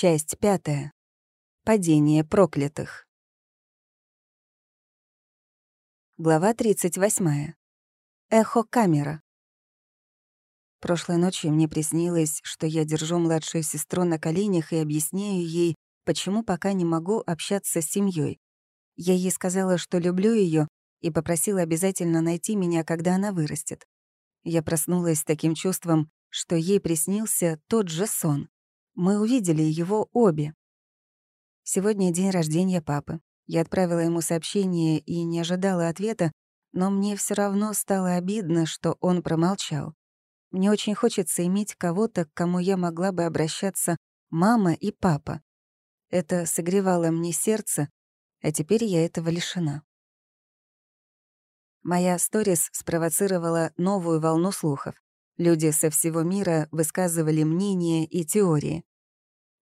Часть пятая. Падение проклятых. Глава 38. Эхо-камера. Прошлой ночью мне приснилось, что я держу младшую сестру на коленях и объясняю ей, почему пока не могу общаться с семьей. Я ей сказала, что люблю ее, и попросила обязательно найти меня, когда она вырастет. Я проснулась с таким чувством, что ей приснился тот же сон. Мы увидели его обе. Сегодня день рождения папы. Я отправила ему сообщение и не ожидала ответа, но мне все равно стало обидно, что он промолчал. Мне очень хочется иметь кого-то, к кому я могла бы обращаться мама и папа. Это согревало мне сердце, а теперь я этого лишена. Моя сторис спровоцировала новую волну слухов. Люди со всего мира высказывали мнения и теории.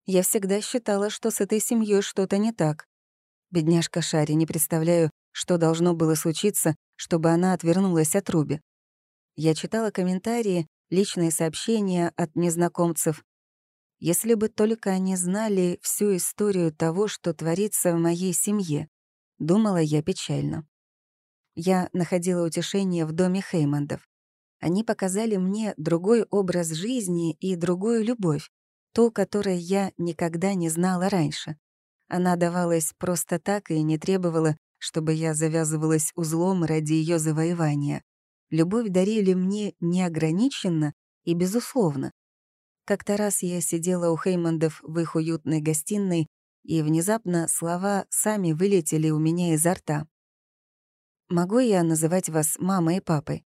Я всегда считала, что с этой семьей что-то не так. Бедняжка Шари, не представляю, что должно было случиться, чтобы она отвернулась от Руби. Я читала комментарии, личные сообщения от незнакомцев. Если бы только они знали всю историю того, что творится в моей семье, думала я печально. Я находила утешение в доме Хеймандов. Они показали мне другой образ жизни и другую любовь, ту, которой я никогда не знала раньше. Она давалась просто так и не требовала, чтобы я завязывалась узлом ради ее завоевания. Любовь дарили мне неограниченно и безусловно. Как-то раз я сидела у Хеймандов в их уютной гостиной, и внезапно слова сами вылетели у меня изо рта. «Могу я называть вас мамой и папой?»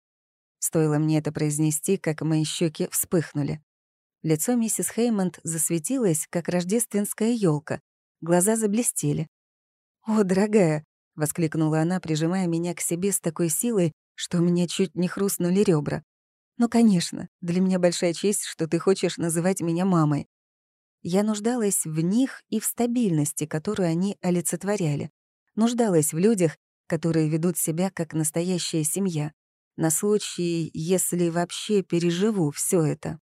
Стоило мне это произнести, как мои щеки вспыхнули. Лицо миссис Хеймонд засветилось, как рождественская елка. Глаза заблестели. «О, дорогая!» — воскликнула она, прижимая меня к себе с такой силой, что у меня чуть не хрустнули ребра. «Ну, конечно, для меня большая честь, что ты хочешь называть меня мамой». Я нуждалась в них и в стабильности, которую они олицетворяли. Нуждалась в людях, которые ведут себя как настоящая семья, на случай, если вообще переживу все это.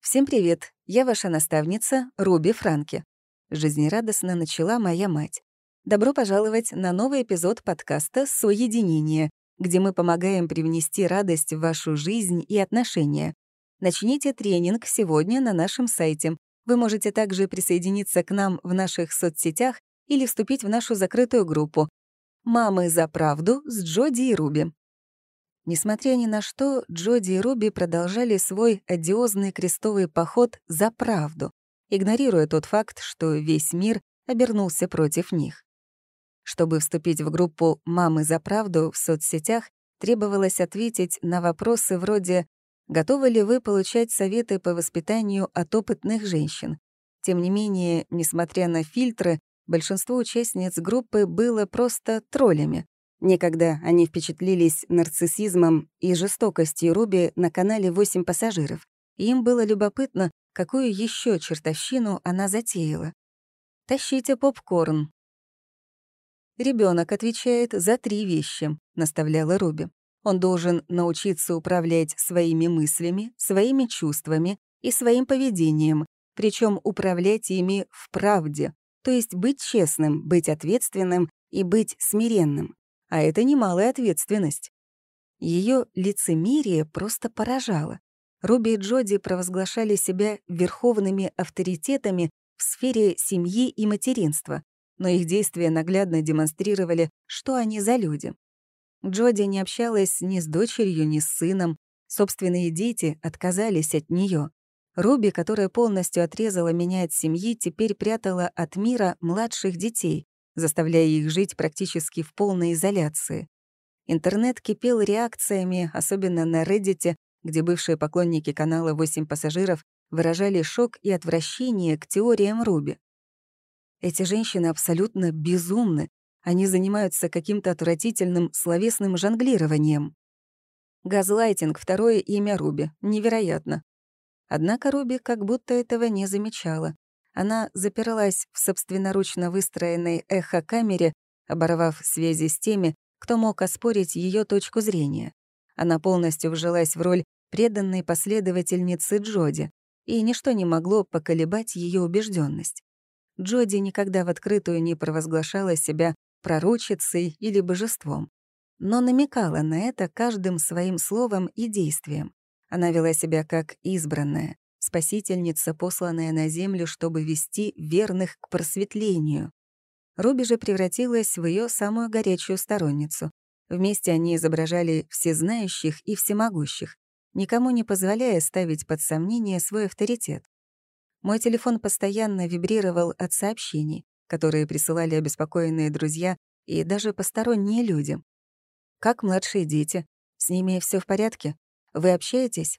Всем привет, я ваша наставница Руби Франки. Жизнерадостно начала моя мать. Добро пожаловать на новый эпизод подкаста «Соединение», где мы помогаем привнести радость в вашу жизнь и отношения. Начните тренинг сегодня на нашем сайте. Вы можете также присоединиться к нам в наших соцсетях или вступить в нашу закрытую группу «Мамы за правду» с Джоди и Руби. Несмотря ни на что, Джоди и Руби продолжали свой одиозный крестовый поход за правду, игнорируя тот факт, что весь мир обернулся против них. Чтобы вступить в группу «Мамы за правду» в соцсетях, требовалось ответить на вопросы вроде «Готовы ли вы получать советы по воспитанию от опытных женщин?». Тем не менее, несмотря на фильтры, большинство участниц группы было просто троллями, Некогда они впечатлились нарциссизмом и жестокостью Руби на канале «8 пассажиров». им было любопытно, какую еще чертовщину она затеяла. «Тащите попкорн». Ребенок отвечает за три вещи», — наставляла Руби. «Он должен научиться управлять своими мыслями, своими чувствами и своим поведением, причем управлять ими в правде, то есть быть честным, быть ответственным и быть смиренным а это немалая ответственность. Ее лицемерие просто поражало. Руби и Джоди провозглашали себя верховными авторитетами в сфере семьи и материнства, но их действия наглядно демонстрировали, что они за люди. Джоди не общалась ни с дочерью, ни с сыном. Собственные дети отказались от нее. Руби, которая полностью отрезала меня от семьи, теперь прятала от мира младших детей, заставляя их жить практически в полной изоляции. Интернет кипел реакциями, особенно на Reddit, где бывшие поклонники канала «8 пассажиров» выражали шок и отвращение к теориям Руби. Эти женщины абсолютно безумны. Они занимаются каким-то отвратительным словесным жонглированием. Газлайтинг — второе имя Руби. Невероятно. Однако Руби как будто этого не замечала. Она запиралась в собственноручно выстроенной эхо-камере, оборвав связи с теми, кто мог оспорить ее точку зрения. Она полностью вжилась в роль преданной последовательницы Джоди. и ничто не могло поколебать ее убежденность. Джоди никогда в открытую не провозглашала себя пророчицей или божеством, но намекала на это каждым своим словом и действием. Она вела себя как избранная, спасительница, посланная на землю, чтобы вести верных к просветлению. Руби же превратилась в ее самую горячую сторонницу. Вместе они изображали всезнающих и всемогущих, никому не позволяя ставить под сомнение свой авторитет. Мой телефон постоянно вибрировал от сообщений, которые присылали обеспокоенные друзья и даже посторонние люди. «Как младшие дети? С ними все в порядке? Вы общаетесь?»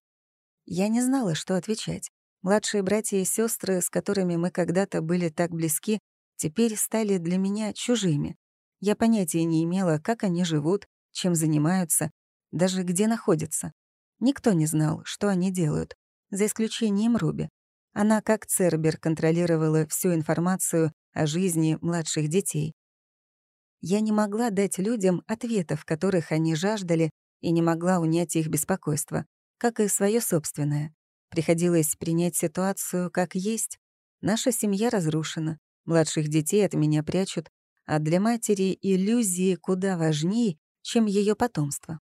Я не знала, что отвечать. Младшие братья и сестры, с которыми мы когда-то были так близки, теперь стали для меня чужими. Я понятия не имела, как они живут, чем занимаются, даже где находятся. Никто не знал, что они делают, за исключением Руби. Она, как Цербер, контролировала всю информацию о жизни младших детей. Я не могла дать людям ответов, которых они жаждали, и не могла унять их беспокойство, как и свое собственное. Приходилось принять ситуацию как есть. Наша семья разрушена, младших детей от меня прячут, а для матери иллюзии куда важнее, чем ее потомство.